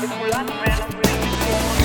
the Mulan Man.